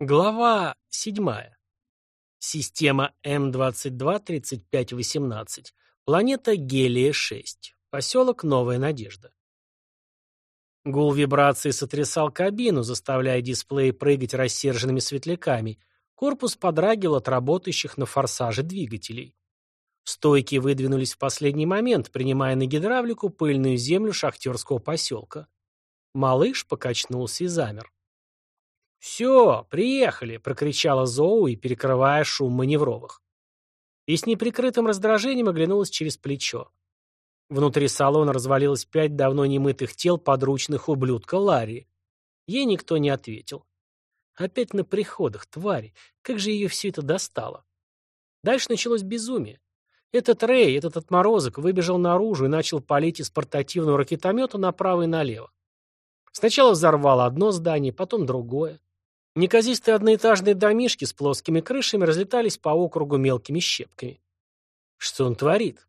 Глава 7. Система М22-3518. Планета Гелия-6. Поселок Новая Надежда. Гул вибрации сотрясал кабину, заставляя дисплей прыгать рассерженными светляками. Корпус подрагивал от работающих на форсаже двигателей. Стойки выдвинулись в последний момент, принимая на гидравлику пыльную землю шахтерского поселка. Малыш покачнулся и замер. «Все, приехали!» — прокричала Зоуи, перекрывая шум маневровых. И с неприкрытым раздражением оглянулась через плечо. Внутри салона развалилось пять давно немытых тел подручных ублюдка Ларри. Ей никто не ответил. Опять на приходах, твари. Как же ее все это достало? Дальше началось безумие. Этот Рэй, этот отморозок, выбежал наружу и начал палить из портативного ракетомета направо и налево. Сначала взорвало одно здание, потом другое. Неказистые одноэтажные домишки с плоскими крышами разлетались по округу мелкими щепками. Что он творит?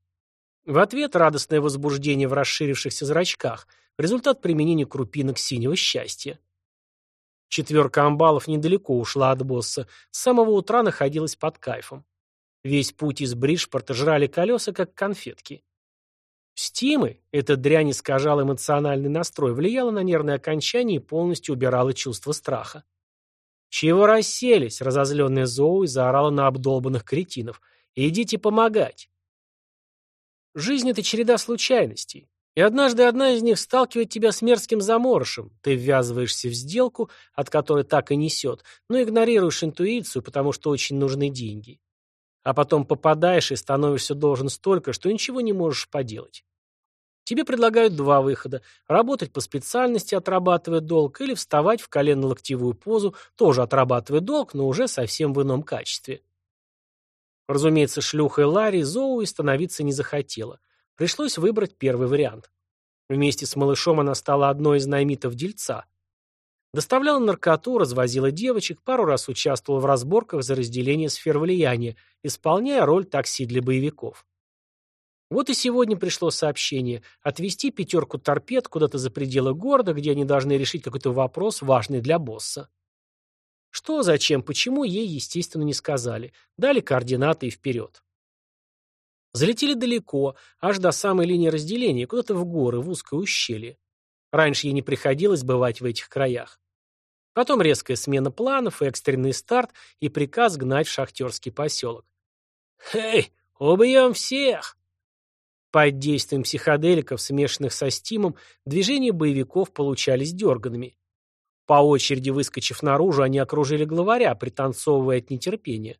В ответ радостное возбуждение в расширившихся зрачках, результат применения крупинок синего счастья. Четверка амбалов недалеко ушла от босса, с самого утра находилась под кайфом. Весь путь из Бриджпорта жрали колеса, как конфетки. Стимы, эта дрянь искажала эмоциональный настрой, влияла на нервное окончание и полностью убирала чувство страха. «Чего расселись?» — разозленная Зоуи заорала на обдолбанных кретинов. «Идите помогать!» Жизнь — это череда случайностей. И однажды одна из них сталкивает тебя с мерзким заморышем. Ты ввязываешься в сделку, от которой так и несет, но игнорируешь интуицию, потому что очень нужны деньги. А потом попадаешь и становишься должен столько, что ничего не можешь поделать. Тебе предлагают два выхода – работать по специальности, отрабатывая долг, или вставать в коленно-локтевую позу, тоже отрабатывая долг, но уже совсем в ином качестве. Разумеется, шлюхой Ларри Зоуи становиться не захотела. Пришлось выбрать первый вариант. Вместе с малышом она стала одной из наймитов дельца. Доставляла наркоту, развозила девочек, пару раз участвовала в разборках за разделение сфер влияния, исполняя роль такси для боевиков. Вот и сегодня пришло сообщение отвезти пятерку торпед куда-то за пределы города, где они должны решить какой-то вопрос, важный для босса. Что, зачем, почему, ей, естественно, не сказали. Дали координаты и вперед. Залетели далеко, аж до самой линии разделения, куда-то в горы, в узкое ущелье. Раньше ей не приходилось бывать в этих краях. Потом резкая смена планов, экстренный старт и приказ гнать в шахтерский поселок. «Эй, убьем всех!» Под действием психоделиков, смешанных со стимом, движения боевиков получались дерганными. По очереди выскочив наружу, они окружили главаря, пританцовывая от нетерпения.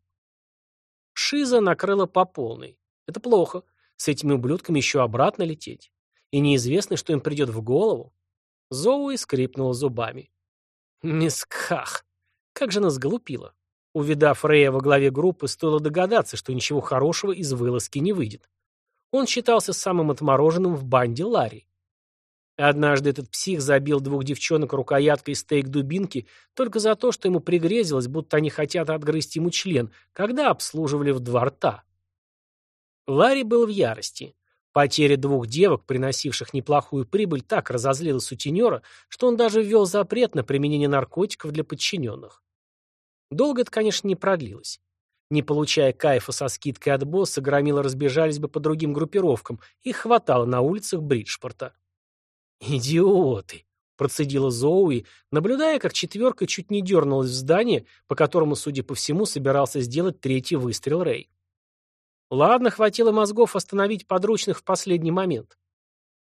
Шиза накрыла по полной. Это плохо. С этими ублюдками еще обратно лететь. И неизвестно, что им придет в голову. Зоуи скрипнула зубами. Мисках! Как же нас глупила. Увидав Рея во главе группы, стоило догадаться, что ничего хорошего из вылазки не выйдет. Он считался самым отмороженным в банде Ларри. Однажды этот псих забил двух девчонок рукояткой стейк-дубинки только за то, что ему пригрезилось, будто они хотят отгрызть ему член, когда обслуживали в два рта. Ларри был в ярости. Потеря двух девок, приносивших неплохую прибыль, так разозлила сутенера, что он даже ввел запрет на применение наркотиков для подчиненных. Долго это, конечно, не продлилось. Не получая кайфа со скидкой от босса, громилы разбежались бы по другим группировкам, их хватало на улицах Бриджпорта. «Идиоты!» – процедила Зоуи, наблюдая, как четверка чуть не дернулась в здание, по которому, судя по всему, собирался сделать третий выстрел Рэй. Ладно, хватило мозгов остановить подручных в последний момент.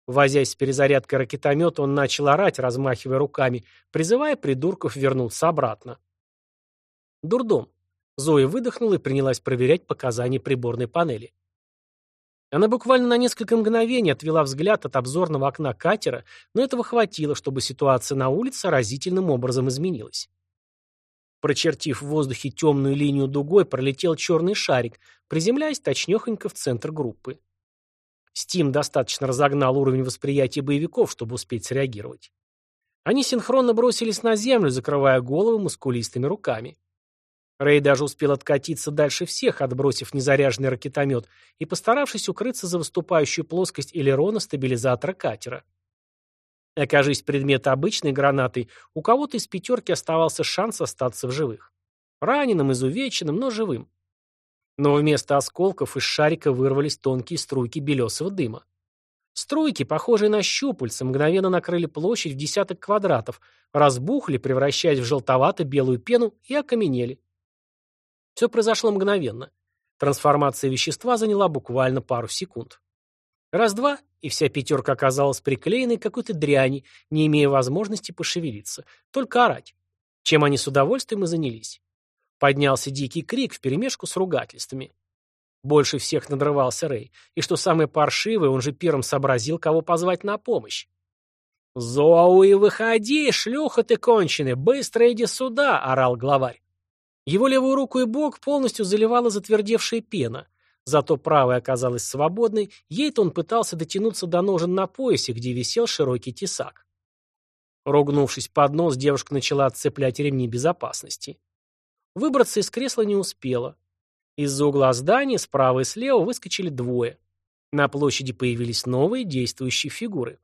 Возясь с перезарядкой ракетомета, он начал орать, размахивая руками, призывая придурков вернуться обратно. Дурдом. Зоя выдохнула и принялась проверять показания приборной панели. Она буквально на несколько мгновений отвела взгляд от обзорного окна катера, но этого хватило, чтобы ситуация на улице разительным образом изменилась. Прочертив в воздухе темную линию дугой, пролетел черный шарик, приземляясь точнехонько в центр группы. Стим достаточно разогнал уровень восприятия боевиков, чтобы успеть среагировать. Они синхронно бросились на землю, закрывая головы мускулистыми руками. Рэй даже успел откатиться дальше всех, отбросив незаряженный ракетомет и постаравшись укрыться за выступающую плоскость элерона стабилизатора катера. Окажись предмет обычной гранатой, у кого-то из пятерки оставался шанс остаться в живых. Раненым, изувеченным, но живым. Но вместо осколков из шарика вырвались тонкие струйки белесого дыма. Струйки, похожие на щупальца, мгновенно накрыли площадь в десяток квадратов, разбухли, превращаясь в желтовато-белую пену, и окаменели. Все произошло мгновенно. Трансформация вещества заняла буквально пару секунд. Раз-два, и вся пятерка оказалась приклеенной к какой-то дряни, не имея возможности пошевелиться. Только орать. Чем они с удовольствием и занялись. Поднялся дикий крик вперемешку с ругательствами. Больше всех надрывался Рэй. И что самое паршивое, он же первым сообразил, кого позвать на помощь. «Зоуи, выходи, шлюха ты конченый! Быстро иди сюда!» — орал главарь. Его левую руку и бок полностью заливала затвердевшая пена. Зато правая оказалась свободной, ей-то он пытался дотянуться до ножен на поясе, где висел широкий тесак. Ругнувшись под нос, девушка начала отцеплять ремни безопасности. Выбраться из кресла не успела. Из-за угла здания справа и слева выскочили двое. На площади появились новые действующие фигуры.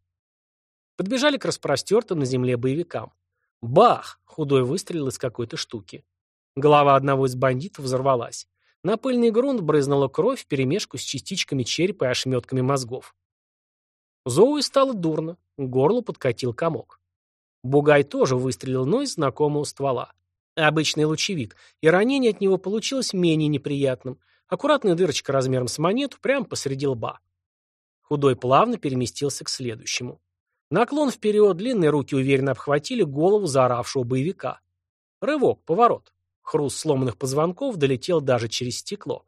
Подбежали к распростертым на земле боевикам. Бах! Худой выстрелил из какой-то штуки. Голова одного из бандитов взорвалась. На пыльный грунт брызнула кровь вперемешку с частичками черепа и ошметками мозгов. Зоуи стало дурно, к горлу подкатил комок. Бугай тоже выстрелил, но из знакомого ствола. Обычный лучевик, и ранение от него получилось менее неприятным. Аккуратная дырочка размером с монету прямо посреди лба. Худой плавно переместился к следующему. Наклон вперед, длинные руки уверенно обхватили голову заоравшего боевика. Рывок, поворот. Хруст сломанных позвонков долетел даже через стекло.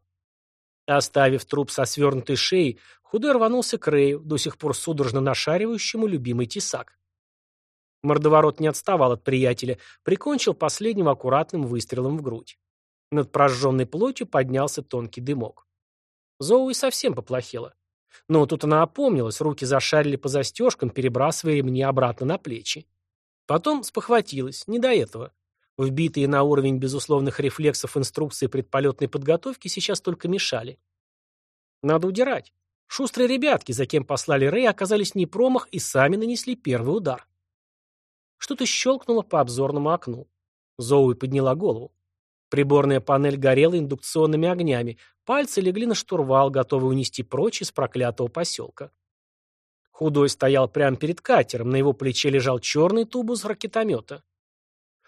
Оставив труп со свернутой шеей, худой рванулся к Рэю, до сих пор судорожно нашаривающему любимый тесак. Мордоворот не отставал от приятеля, прикончил последнего аккуратным выстрелом в грудь. Над прожженной плотью поднялся тонкий дымок. Зоуи совсем поплохело. Но тут она опомнилась, руки зашарили по застежкам, перебрасывая ремни обратно на плечи. Потом спохватилась, не до этого. Вбитые на уровень безусловных рефлексов инструкции предполетной подготовки сейчас только мешали. Надо удирать. Шустрые ребятки, за кем послали Рэй, оказались не промах и сами нанесли первый удар. Что-то щелкнуло по обзорному окну. Зоуи подняла голову. Приборная панель горела индукционными огнями, пальцы легли на штурвал, готовые унести прочь из проклятого поселка. Худой стоял прямо перед катером, на его плече лежал черный тубус ракетомета.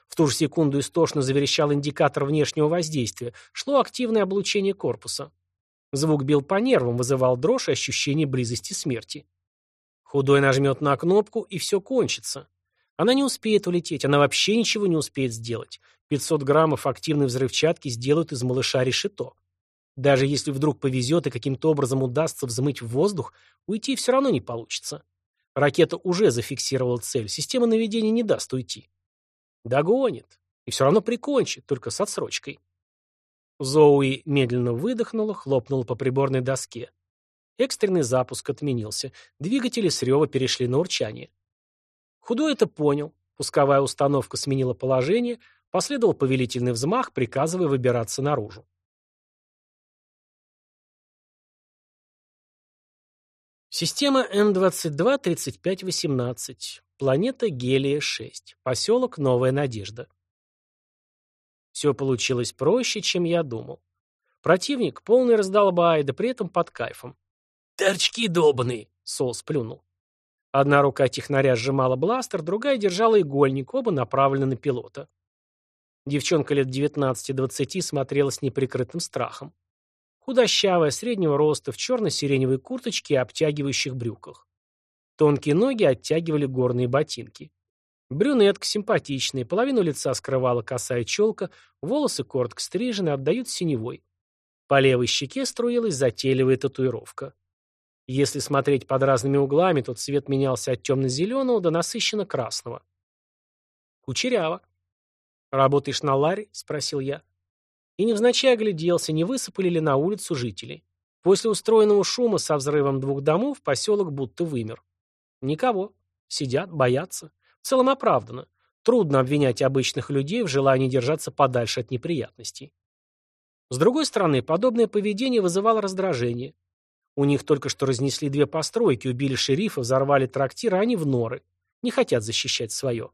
В ту же секунду истошно заверещал индикатор внешнего воздействия. Шло активное облучение корпуса. Звук бил по нервам, вызывал дрожь и ощущение близости смерти. Худой нажмет на кнопку, и все кончится. Она не успеет улететь, она вообще ничего не успеет сделать. 500 граммов активной взрывчатки сделают из малыша решето. Даже если вдруг повезет и каким-то образом удастся взмыть в воздух, уйти все равно не получится. Ракета уже зафиксировала цель, система наведения не даст уйти. Догонит. И все равно прикончит, только с отсрочкой. Зоуи медленно выдохнула, хлопнула по приборной доске. Экстренный запуск отменился. Двигатели с рева перешли на урчание. Худой это понял. Пусковая установка сменила положение, последовал повелительный взмах, приказывая выбираться наружу. Система М-22-3518. Планета Гелия-6. Поселок Новая Надежда. Все получилось проще, чем я думал. Противник полный раздолбай, да при этом под кайфом. «Торчки долбаные!» — Сол сплюнул. Одна рука технаря сжимала бластер, другая держала игольник, оба направлены на пилота. Девчонка лет 19-20 смотрела с неприкрытым страхом. Худощавая, среднего роста, в черно-сиреневой курточке и обтягивающих брюках. Тонкие ноги оттягивали горные ботинки. Брюнетка симпатичная, половину лица скрывала косая челка, волосы коротко стрижены, отдают синевой. По левой щеке струилась затейливая татуировка. Если смотреть под разными углами, то цвет менялся от темно-зеленого до насыщенно-красного. Кучеряво. «Работаешь на Ларе?» — спросил я. И невзначай огляделся, не высыпали ли на улицу жители. После устроенного шума со взрывом двух домов поселок будто вымер. Никого. Сидят, боятся. В целом оправдано. Трудно обвинять обычных людей в желании держаться подальше от неприятностей. С другой стороны, подобное поведение вызывало раздражение. У них только что разнесли две постройки, убили шерифа, взорвали трактир, а они в норы. Не хотят защищать свое.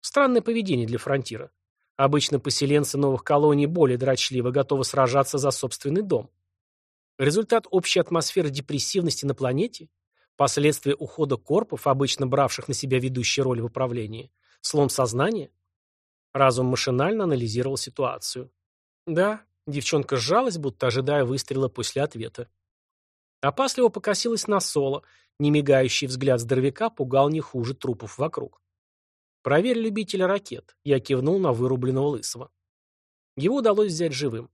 Странное поведение для фронтира. Обычно поселенцы новых колоний более дрочливо готовы сражаться за собственный дом. Результат общей атмосферы депрессивности на планете? Последствия ухода корпов, обычно бравших на себя ведущие роли в управлении? Слом сознания? Разум машинально анализировал ситуацию. Да, девчонка сжалась, будто ожидая выстрела после ответа. Опасливо покосилась на Соло, немигающий взгляд здоровяка пугал не хуже трупов вокруг. «Проверь любителя ракет», — я кивнул на вырубленного лысого. Его удалось взять живым.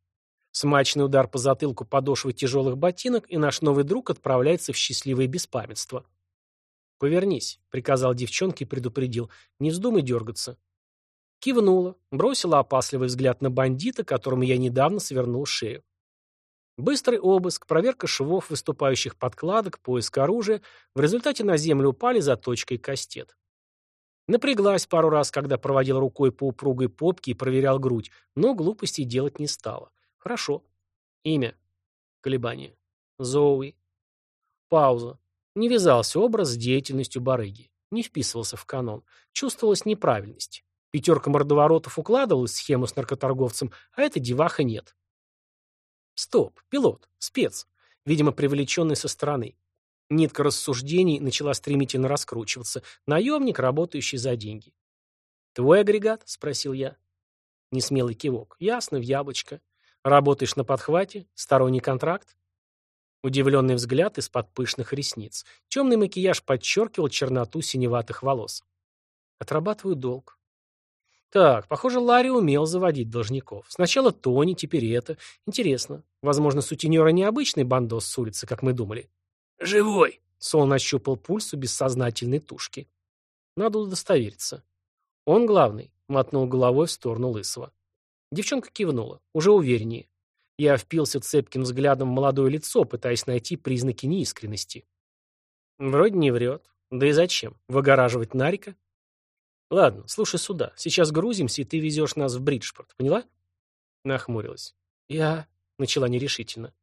Смачный удар по затылку подошвы тяжелых ботинок, и наш новый друг отправляется в счастливое беспамятство. «Повернись», — приказал девчонке и предупредил. «Не вздумай дергаться». Кивнула, бросила опасливый взгляд на бандита, которому я недавно свернул шею. Быстрый обыск, проверка швов, выступающих подкладок, поиск оружия. В результате на землю упали заточкой кастет. Напряглась пару раз, когда проводил рукой по упругой попке и проверял грудь, но глупостей делать не стала. Хорошо. Имя. Колебание. Зоуи. Пауза. Не вязался образ с деятельностью барыги. Не вписывался в канон. Чувствовалась неправильность. Пятерка мордоворотов укладывалась в схему с наркоторговцем, а эта деваха нет. Стоп, пилот, спец, видимо, привлеченный со стороны. Нитка рассуждений начала стремительно раскручиваться. Наемник, работающий за деньги. «Твой агрегат?» — спросил я. Несмелый кивок. «Ясно, в яблочко. Работаешь на подхвате? Сторонний контракт?» Удивленный взгляд из-под пышных ресниц. Темный макияж подчеркивал черноту синеватых волос. «Отрабатываю долг. Так, похоже, Ларри умел заводить должников. Сначала Тони, теперь это. Интересно. Возможно, сутенера необычный бандос с улицы, как мы думали. «Живой!» — Сол нащупал пульс у бессознательной тушки. Надо удостовериться. Он главный, мотнул головой в сторону Лысого. Девчонка кивнула, уже увереннее. Я впился цепким взглядом в молодое лицо, пытаясь найти признаки неискренности. Вроде не врет. Да и зачем? Выгораживать Нарика? Ладно, слушай сюда. Сейчас грузимся, и ты везешь нас в Бриджпорт. Поняла? Нахмурилась. Я... Начала нерешительно.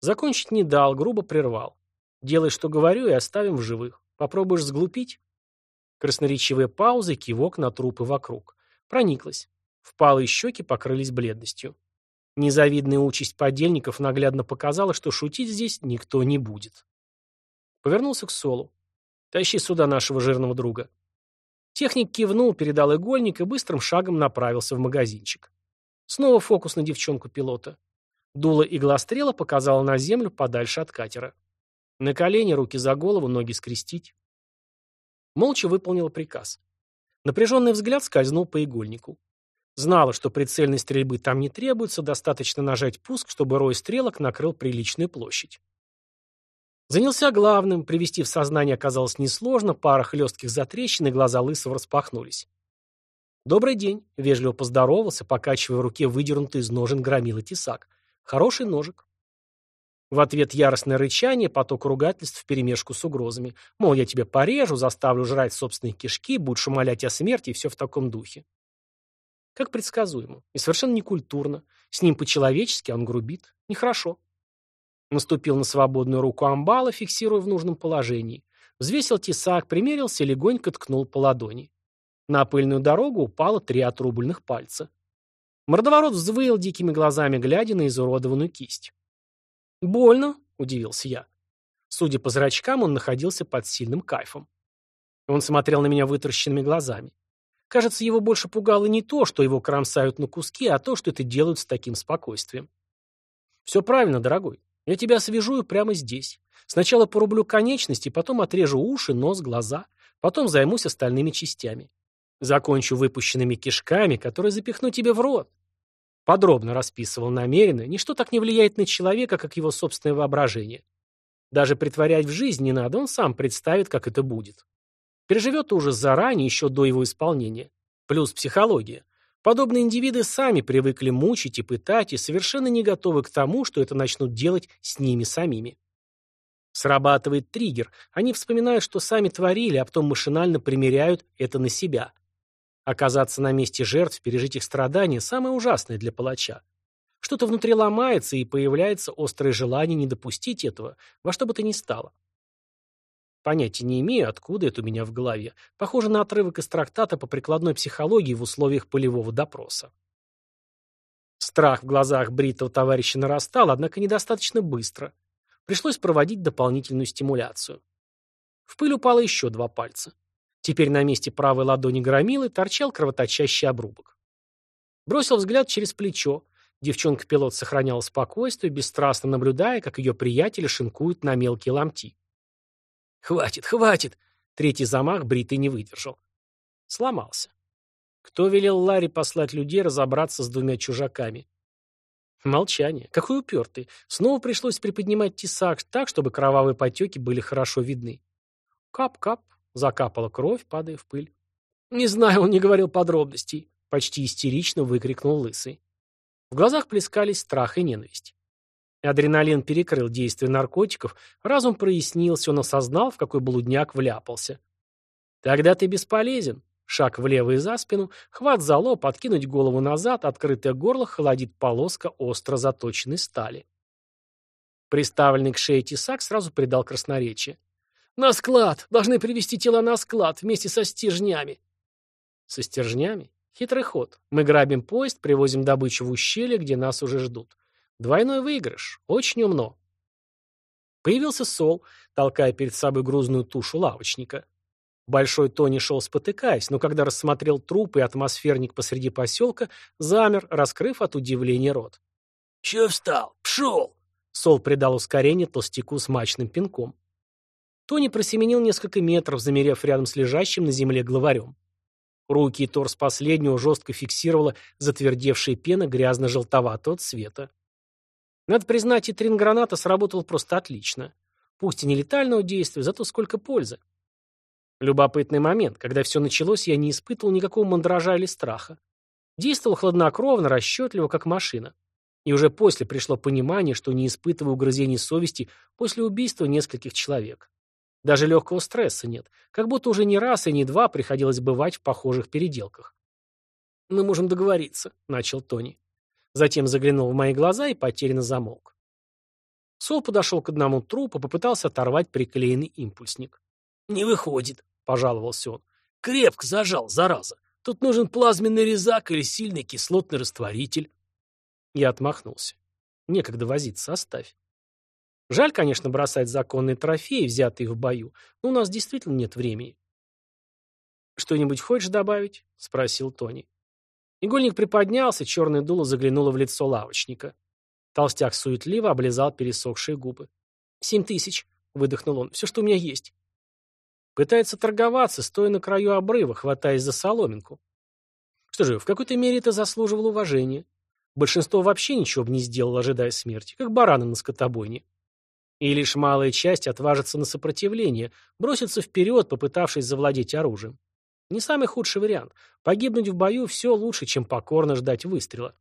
Закончить не дал, грубо прервал. Делай, что говорю, и оставим в живых. Попробуешь сглупить? Красноречивая пауза и кивок на трупы вокруг. Прониклась. Впалые щеки покрылись бледностью. Незавидная участь подельников наглядно показала, что шутить здесь никто не будет. Повернулся к Солу. «Тащи сюда нашего жирного друга». Техник кивнул, передал игольник и быстрым шагом направился в магазинчик. Снова фокус на девчонку-пилота. Дуло иглострела показала на землю подальше от катера. На колени, руки за голову, ноги скрестить. Молча выполнила приказ. Напряженный взгляд скользнул по игольнику. Знала, что прицельной стрельбы там не требуется, достаточно нажать пуск, чтобы рой стрелок накрыл приличную площадь. Занялся главным, привести в сознание оказалось несложно, пара хлестких затрещин, и глаза Лысого распахнулись. «Добрый день», — вежливо поздоровался, покачивая в руке выдернутый из ножен громила тесак. «Хороший ножик». В ответ яростное рычание, поток ругательств вперемешку с угрозами. Мол, я тебя порежу, заставлю жрать собственные кишки, будешь умолять о смерти и все в таком духе. Как предсказуемо. И совершенно некультурно. С ним по-человечески он грубит. Нехорошо. Наступил на свободную руку амбала, фиксируя в нужном положении. Взвесил тесак, примерился и легонько ткнул по ладони. На пыльную дорогу упало три отрубленных пальца. Мордоворот взвыл дикими глазами, глядя на изуродованную кисть. «Больно?» – удивился я. Судя по зрачкам, он находился под сильным кайфом. Он смотрел на меня вытаращенными глазами. Кажется, его больше пугало не то, что его кромсают на куски, а то, что это делают с таким спокойствием. «Все правильно, дорогой. Я тебя свяжу прямо здесь. Сначала порублю конечности, потом отрежу уши, нос, глаза. Потом займусь остальными частями. Закончу выпущенными кишками, которые запихну тебе в рот. Подробно расписывал намеренно, ничто так не влияет на человека, как его собственное воображение. Даже притворять в жизнь не надо, он сам представит, как это будет. Переживет ужас заранее, еще до его исполнения. Плюс психология. Подобные индивиды сами привыкли мучить и пытать, и совершенно не готовы к тому, что это начнут делать с ними самими. Срабатывает триггер. Они вспоминают, что сами творили, а потом машинально примеряют это на себя. Оказаться на месте жертв, пережить их страдания – самое ужасное для палача. Что-то внутри ломается, и появляется острое желание не допустить этого, во что бы то ни стало. Понятия не имею, откуда это у меня в голове. Похоже на отрывок из трактата по прикладной психологии в условиях полевого допроса. Страх в глазах бритого товарища нарастал, однако недостаточно быстро. Пришлось проводить дополнительную стимуляцию. В пыль упало еще два пальца. Теперь на месте правой ладони громилы торчал кровоточащий обрубок. Бросил взгляд через плечо. Девчонка-пилот сохраняла спокойствие, бесстрастно наблюдая, как ее приятели шинкуют на мелкие ломти. «Хватит, хватит!» Третий замах бритый не выдержал. Сломался. Кто велел Ларри послать людей разобраться с двумя чужаками? Молчание. Какой упертый. Снова пришлось приподнимать тесак так, чтобы кровавые потеки были хорошо видны. Кап-кап. Закапала кровь, падая в пыль. «Не знаю, он не говорил подробностей», — почти истерично выкрикнул Лысый. В глазах плескались страх и ненависть. Адреналин перекрыл действие наркотиков, разум прояснился, он осознал, в какой блудняк вляпался. «Тогда ты бесполезен», Шаг влево и за спину, хват за лоб, откинуть голову назад, открытое горло холодит полоска остро заточенной стали. Приставленный к шее тесак сразу придал красноречие. «На склад! Должны привести тело на склад вместе со стержнями!» «Со стержнями? Хитрый ход. Мы грабим поезд, привозим добычу в ущелье, где нас уже ждут. Двойной выигрыш. Очень умно». Появился Сол, толкая перед собой грузную тушу лавочника. Большой Тони шел спотыкаясь, но когда рассмотрел труп и атмосферник посреди поселка, замер, раскрыв от удивления рот. «Че встал? Пшел!» Сол придал ускорение толстяку с мачным пинком. Тони просеменил несколько метров, замерев рядом с лежащим на земле главарем. Руки и торс последнего жестко фиксировала затвердевшая пена грязно-желтоватого цвета. Надо признать, и трин-граната сработал просто отлично. Пусть и не летального действия, зато сколько пользы. Любопытный момент. Когда все началось, я не испытывал никакого мандража или страха. Действовал хладнокровно, расчетливо, как машина. И уже после пришло понимание, что не испытываю угрызений совести после убийства нескольких человек. Даже легкого стресса нет. Как будто уже не раз и не два приходилось бывать в похожих переделках. «Мы можем договориться», — начал Тони. Затем заглянул в мои глаза и потерянно замолк. Сол подошел к одному трупу, попытался оторвать приклеенный импульсник. «Не выходит», — пожаловался он. «Крепко зажал, зараза. Тут нужен плазменный резак или сильный кислотный растворитель». Я отмахнулся. «Некогда возиться, оставь». Жаль, конечно, бросать законные трофеи, взятые в бою, но у нас действительно нет времени. «Что-нибудь хочешь добавить?» — спросил Тони. Игольник приподнялся, черное дуло заглянуло в лицо лавочника. Толстяк суетливо облизал пересохшие губы. «Семь тысяч», — выдохнул он, — «все, что у меня есть». Пытается торговаться, стоя на краю обрыва, хватаясь за соломинку. Что же, в какой-то мере это заслуживало уважения. Большинство вообще ничего бы не сделало, ожидая смерти, как бараны на скотобойне. И лишь малая часть отважится на сопротивление, бросится вперед, попытавшись завладеть оружием. Не самый худший вариант. Погибнуть в бою все лучше, чем покорно ждать выстрела.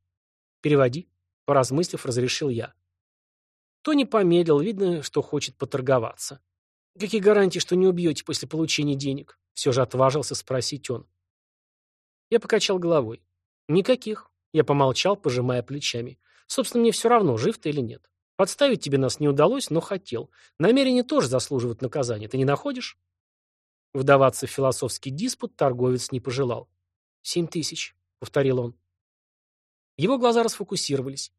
Переводи. Поразмыслив, разрешил я. Тони помедлил, видно, что хочет поторговаться. «Какие гарантии, что не убьете после получения денег?» Все же отважился спросить он. Я покачал головой. «Никаких». Я помолчал, пожимая плечами. «Собственно, мне все равно, жив ты или нет. Подставить тебе нас не удалось, но хотел. Намерения тоже заслуживают наказания. Ты не находишь?» Вдаваться в философский диспут торговец не пожелал. «Семь тысяч», — повторил он. Его глаза расфокусировались.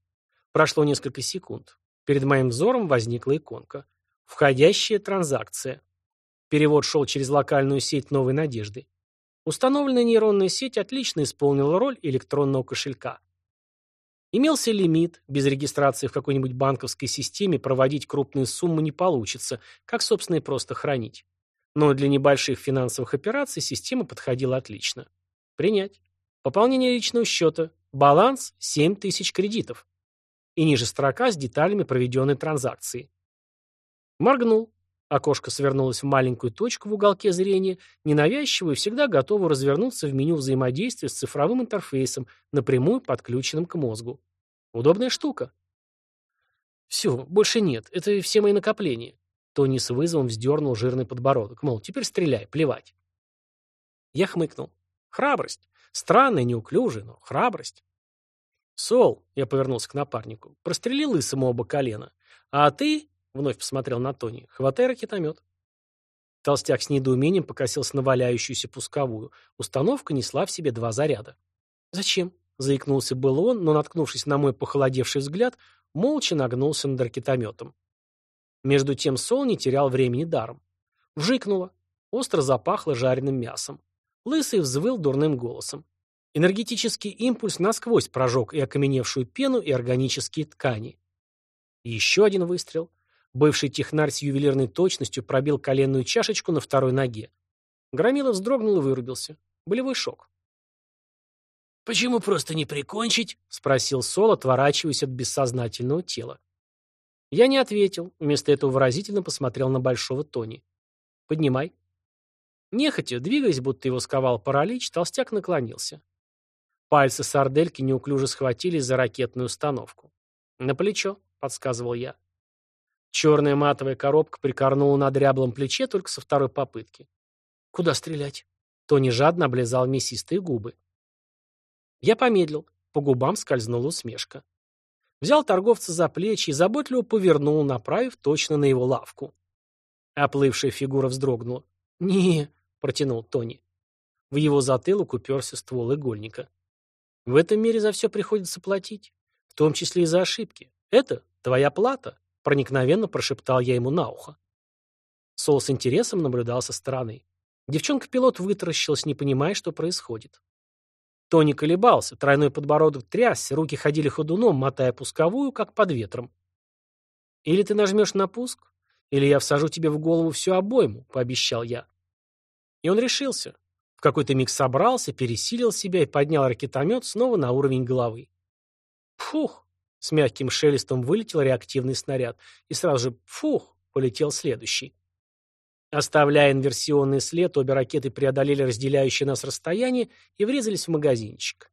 Прошло несколько секунд. Перед моим взором возникла иконка. Входящая транзакция. Перевод шел через локальную сеть «Новой надежды». Установленная нейронная сеть отлично исполнила роль электронного кошелька. Имелся лимит, без регистрации в какой-нибудь банковской системе проводить крупные суммы не получится, как, собственно, и просто хранить. Но для небольших финансовых операций система подходила отлично. Принять. Пополнение личного счета. Баланс 7 тысяч кредитов. И ниже строка с деталями проведенной транзакции. Моргнул. Окошко свернулось в маленькую точку в уголке зрения, ненавязчиво и всегда готово развернуться в меню взаимодействия с цифровым интерфейсом, напрямую подключенным к мозгу. Удобная штука. Все, больше нет. Это все мои накопления. Тони с вызовом вздернул жирный подбородок. Мол, теперь стреляй, плевать. Я хмыкнул. Храбрость. Странная, неуклюжая, но храбрость. Сол, я повернулся к напарнику, прострелил лысому оба колена. А ты, Вновь посмотрел на Тони. «Хватай ракетомет». Толстяк с недоумением покосился на валяющуюся пусковую. Установка несла в себе два заряда. «Зачем?» — заикнулся был он, но, наткнувшись на мой похолодевший взгляд, молча нагнулся над ракетометом. Между тем Сол не терял времени даром. Вжикнуло. Остро запахло жареным мясом. Лысый взвыл дурным голосом. Энергетический импульс насквозь прожег и окаменевшую пену, и органические ткани. Еще один выстрел. Бывший технарь с ювелирной точностью пробил коленную чашечку на второй ноге. Громила вздрогнул и вырубился. Болевой шок. «Почему просто не прикончить?» — спросил Сол, отворачиваясь от бессознательного тела. Я не ответил, вместо этого выразительно посмотрел на Большого Тони. «Поднимай». Нехотя, двигаясь, будто его сковал паралич, толстяк наклонился. Пальцы сардельки неуклюже схватились за ракетную установку. «На плечо», — подсказывал я. Черная матовая коробка прикорнула на дряблом плече только со второй попытки. «Куда стрелять?» Тони жадно облизал мясистые губы. Я помедлил. По губам скользнула усмешка. Взял торговца за плечи и заботливо повернул, направив точно на его лавку. Оплывшая фигура вздрогнула. «Не», — протянул Тони. В его затылок уперся ствол игольника. «В этом мире за все приходится платить, в том числе и за ошибки. Это твоя плата», — проникновенно прошептал я ему на ухо. Сол с интересом наблюдал со стороны. Девчонка-пилот вытаращилась, не понимая, что происходит. Тони колебался, тройной подбородок трясся, руки ходили ходуном, мотая пусковую, как под ветром. «Или ты нажмешь на пуск, или я всажу тебе в голову всю обойму», — пообещал я. И он решился. В какой-то миг собрался, пересилил себя и поднял ракетомет снова на уровень головы. Фух! С мягким шелестом вылетел реактивный снаряд, и сразу же фух! полетел следующий. Оставляя инверсионный след, обе ракеты преодолели разделяющее нас расстояние и врезались в магазинчик.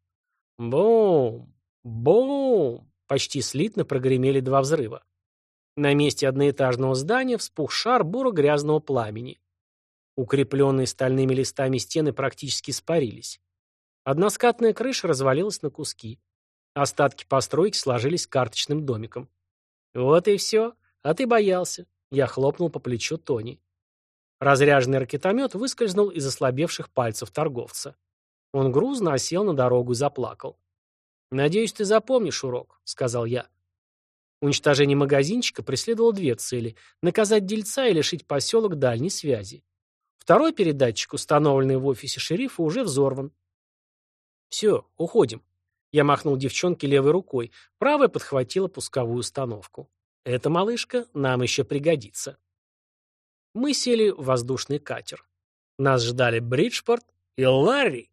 Бум! Бум! Почти слитно прогремели два взрыва. На месте одноэтажного здания вспух шар буро-грязного пламени. Укрепленные стальными листами стены практически испарились. Односкатная крыша развалилась на куски. Остатки постройки сложились карточным домиком. «Вот и все. А ты боялся». Я хлопнул по плечу Тони. Разряженный ракетомет выскользнул из ослабевших пальцев торговца. Он грузно осел на дорогу и заплакал. «Надеюсь, ты запомнишь урок», — сказал я. Уничтожение магазинчика преследовало две цели — наказать дельца и лишить поселок дальней связи. Второй передатчик, установленный в офисе шерифа, уже взорван. «Все, уходим». Я махнул девчонке левой рукой, правая подхватила пусковую установку. «Эта малышка нам еще пригодится». Мы сели в воздушный катер. Нас ждали Бриджпорт и Ларри.